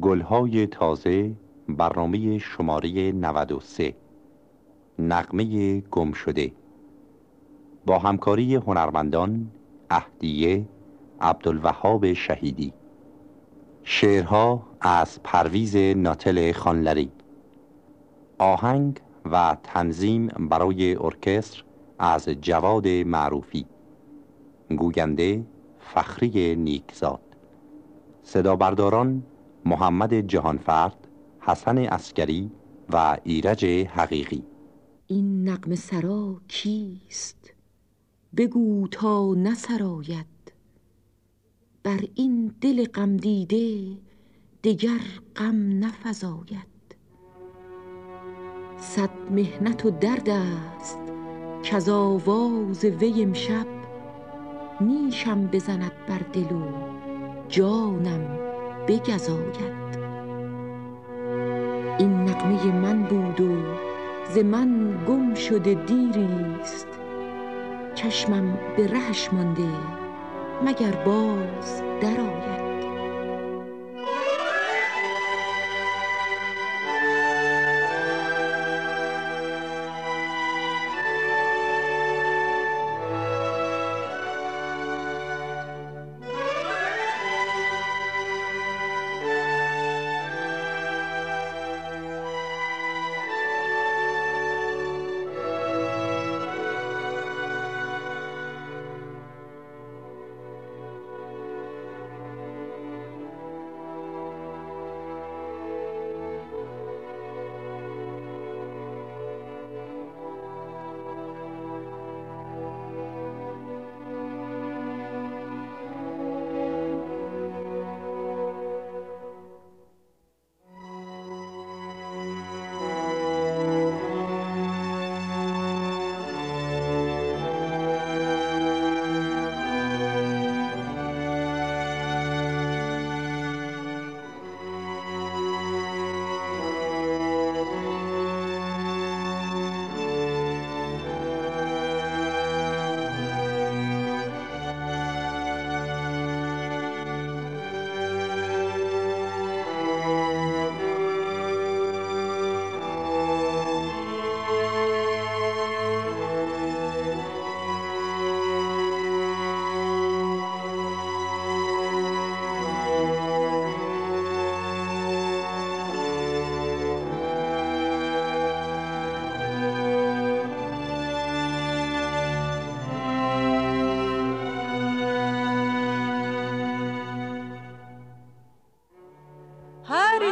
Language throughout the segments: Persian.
گلهای تازه برنامه شماره 93 نقمه گم شده با همکاری هنرمندان اهدیه عبدالوهاب شهیدی. شعرها از پرویز ناتل خانلری. آهنگ و تنظیم برای ارکستر از جواد معروفی. گوینده فخری نیکزاد. صدا برداران محمد جهانفرد حسن اسکری و ایرج حقیقی. این نقم سرا کیست؟ بگو تا نسراید. بر این دل غم دیده دگر غم نفزاید. صد مهنت و درد است کز آواز وی نیشم بزند بر دل و جانم بگزاید این نقمه من بود و ز من گم شده دیریست چشمم به رهش مانده مگر باز درآید؟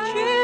去。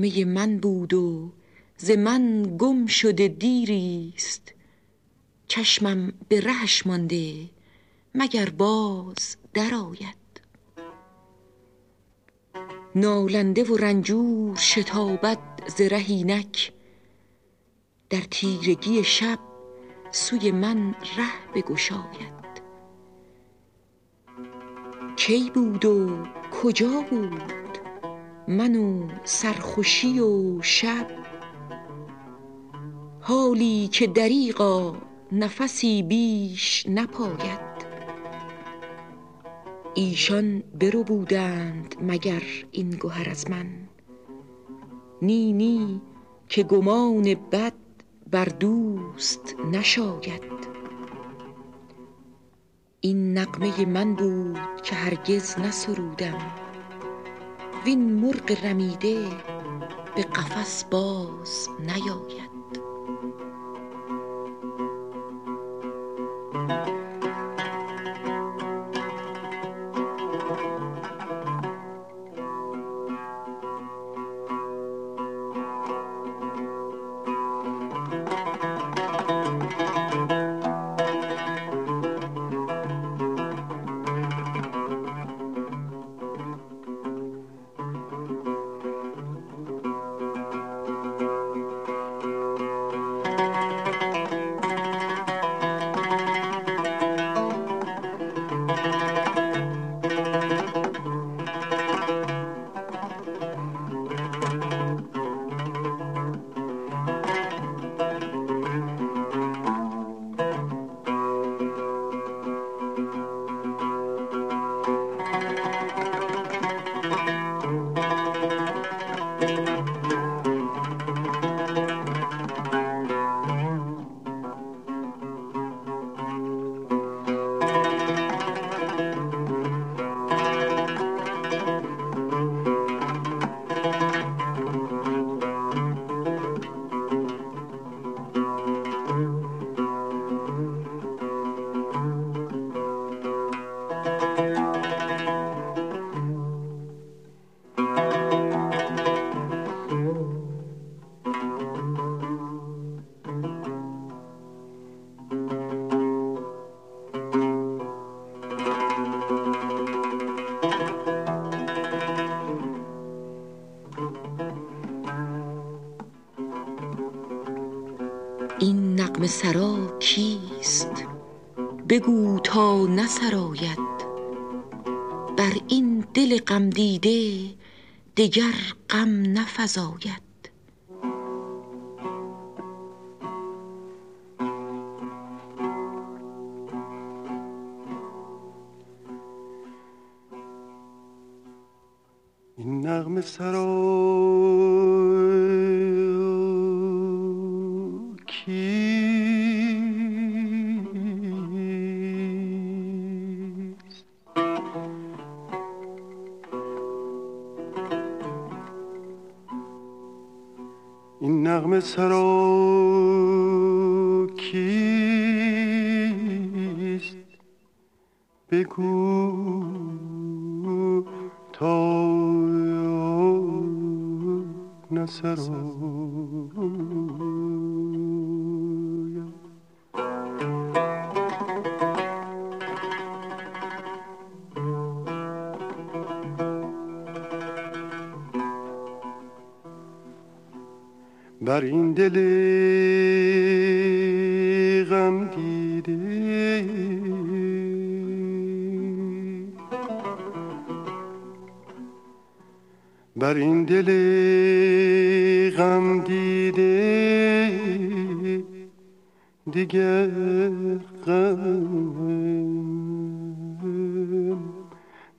نقمه من بود و ز من گم شده دیریست. چشمم به رهش مانده مگر باز درآید. نالنده و رنجور شتابد ز رهینک در تیرگی شب سوی من ره بگشاید. کی بود و کجا بود؟ من و سرخوشی و شب. حالی که دریغا نفسی بیش نپاید. ایشان بربودند مگر این گهر از من. نی نی که گمان بد بر دوست نشاید. این نغمه من بود که هرگز نسرودم. وین مرغ رمیده به قفس باز نیاید. سرا کیست؟ بگو تا نسراید. بر این دل غم دیده دگر غم نفزاید. این نغم سرا این سرا کیست بگو تا نسرایم بر این دل غم دیده بر این دل غم دیده دیگر غم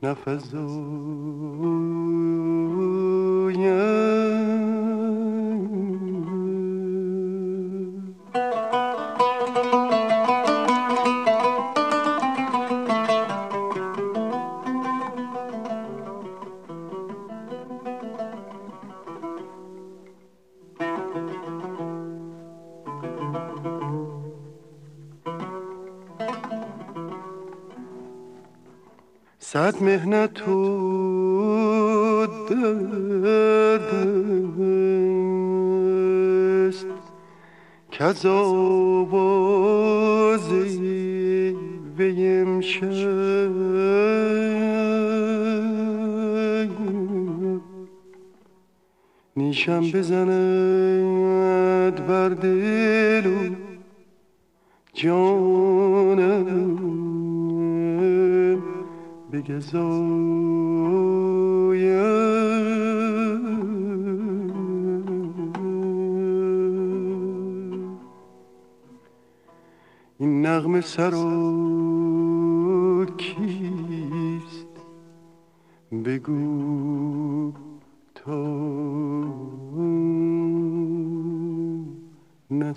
نفزایم. صد مهنت و است که از آوازی به نیشم بزند بر دل و جانم. این نغمه سر کیست؟ بگو تا این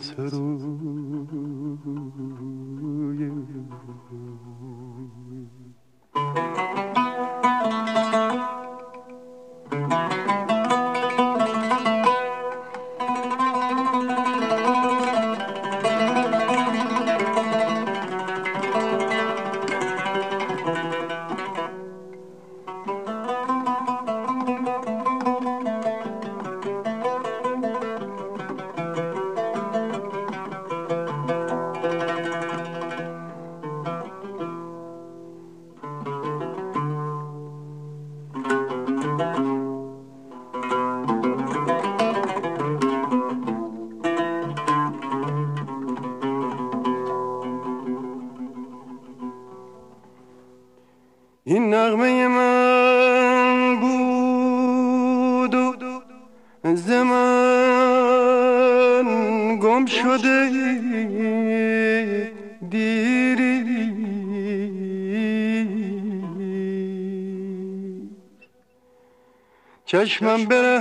چشمم برهش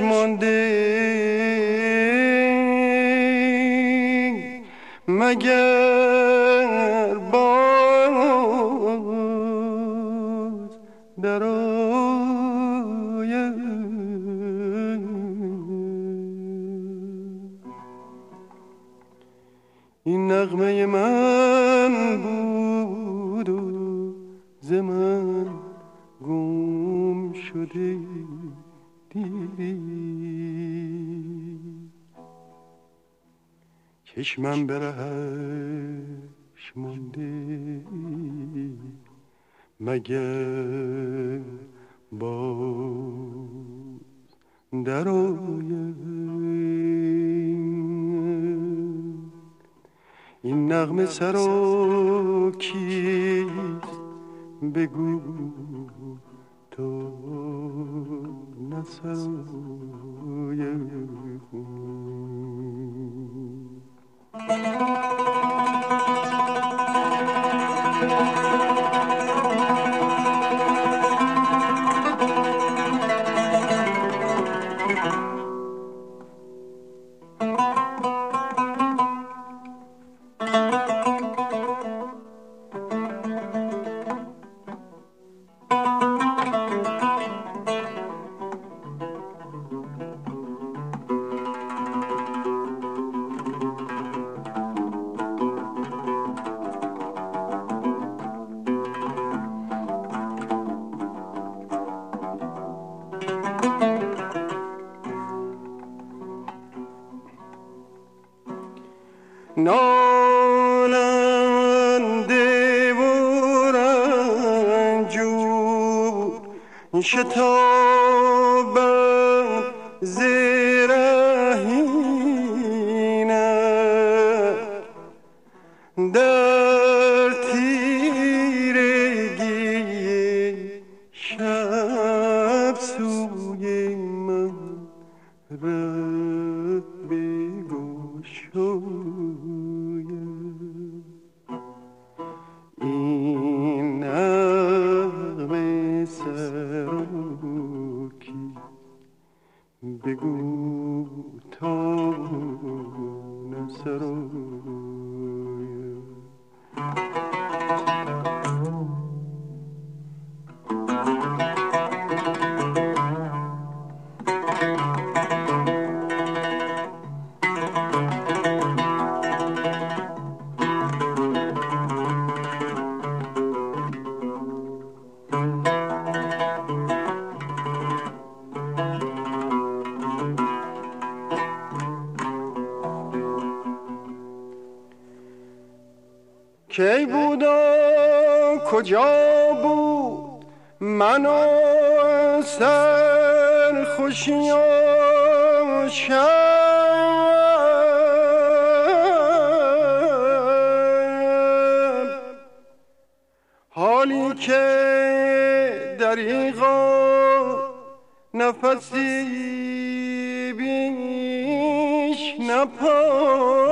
مانده. مگر باز در این نغمه من چشمم برهش مونده مگر باز در این نغمه سر کیست؟ بگو تو نسرویم شتابم دنیا کجا بود من و سر خوشی و حالی که دریغا نفسی بیش نپاید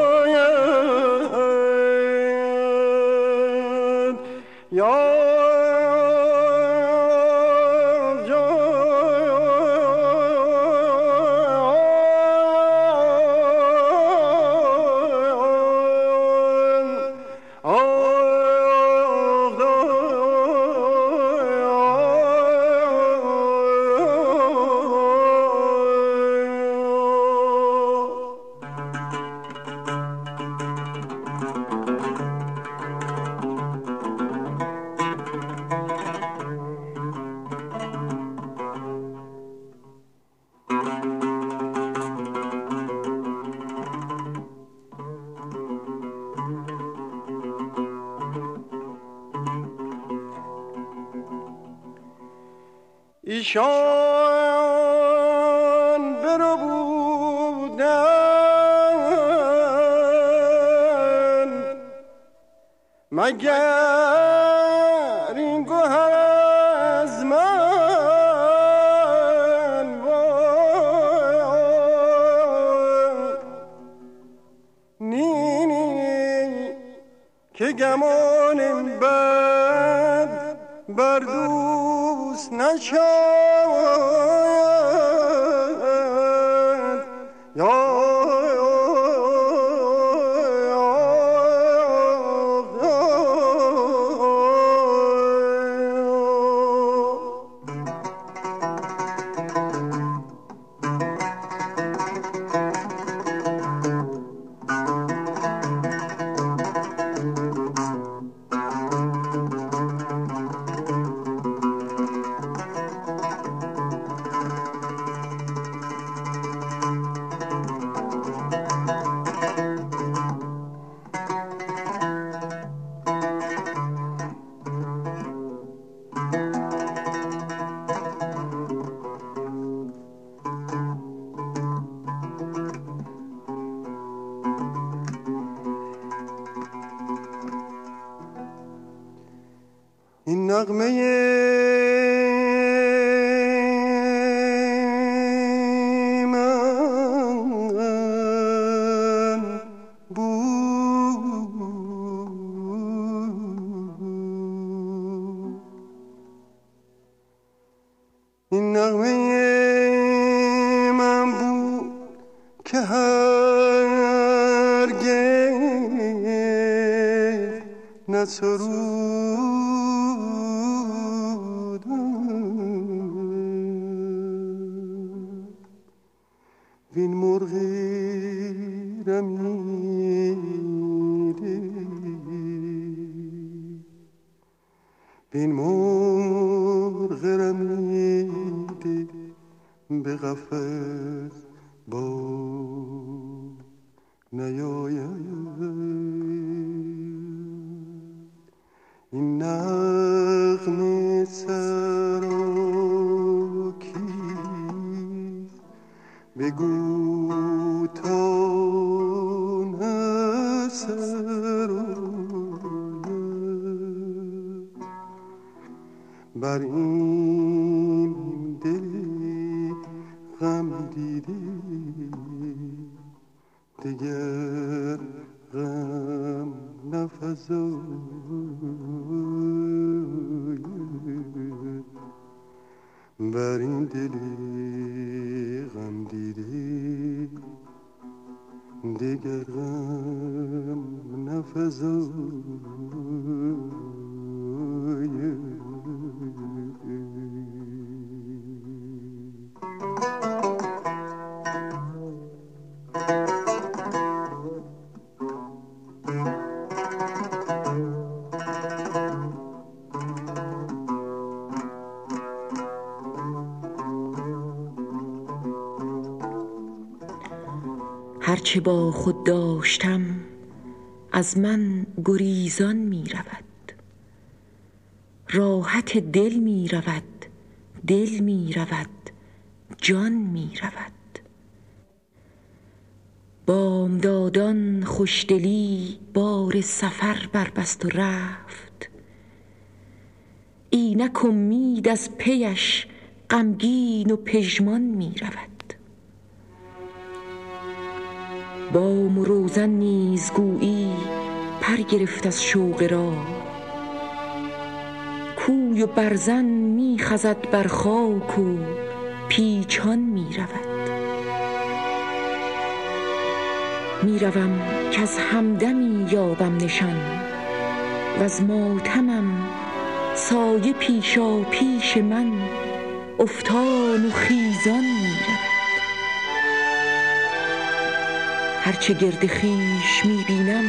ایشان برو بودن مگر این گوهر از من نینی که گمان بد بر نشد نسرودم نسراید بر این دل غم دیده دیگر غم نفزاید بر این دل غم دیده دیگر غم با خود داشتم از من گریزان می رود. راحت دل می رود دل می رود جان می رود. بامدادان خوشدلی بار سفر بربست و رفت. اینک امید از پیش غمگین و پژمان می رود. بام و روزن نیز گویی پر گرفت از شوق راه کوی و برزن می خزد بر خاک و پیچان می رود. می روم کز همدمی یابم نشان وز ماتمم سایه پیشا پیش من افتان و خیزان هرچه گرد خویش می بینم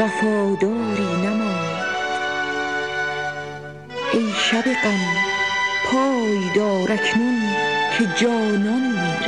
وفاداری نماند. ای شب غم پای دار اکنون که جانان می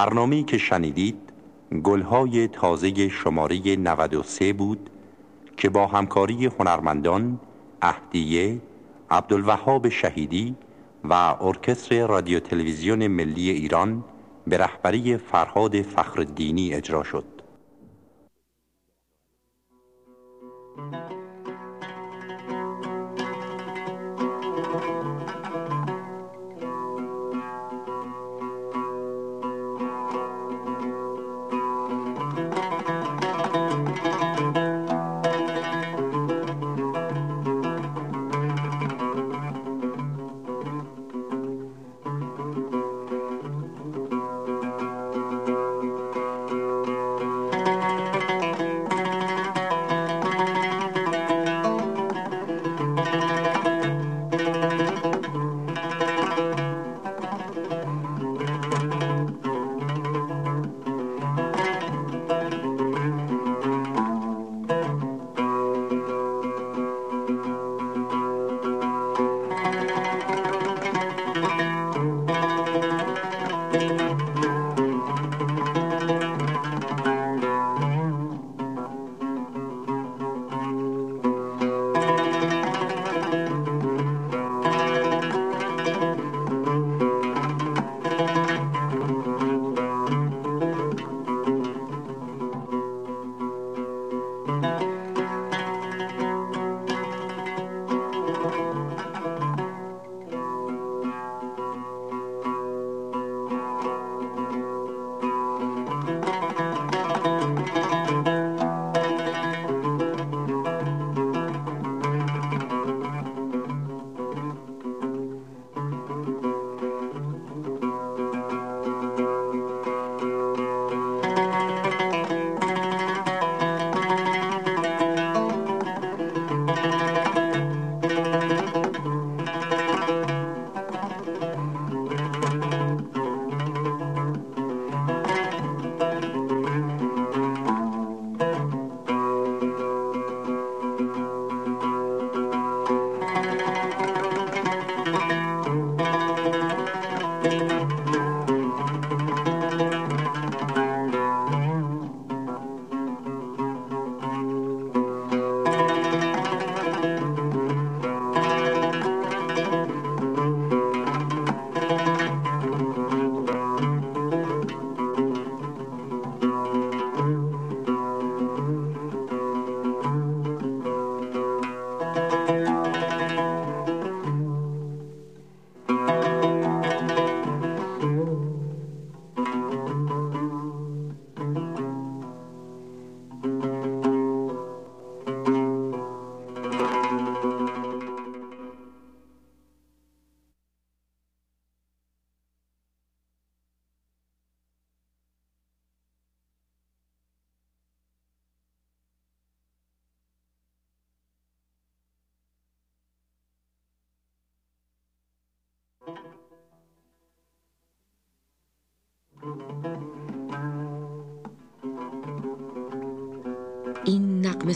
رود برنامه‌ای که شنیدید گلهای تازه شماره 93 بود که با همکاری هنرمندان اهدیه، عبدالوهاب شهیدی و ارکستر رادیو تلویزیون ملی ایران به رهبری فرهاد فخرالدینی اجرا شد.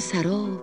سرا